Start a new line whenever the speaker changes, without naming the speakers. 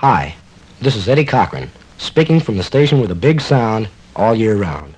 Hi, this is Eddie Cochran, speaking from the station with a big sound all year round.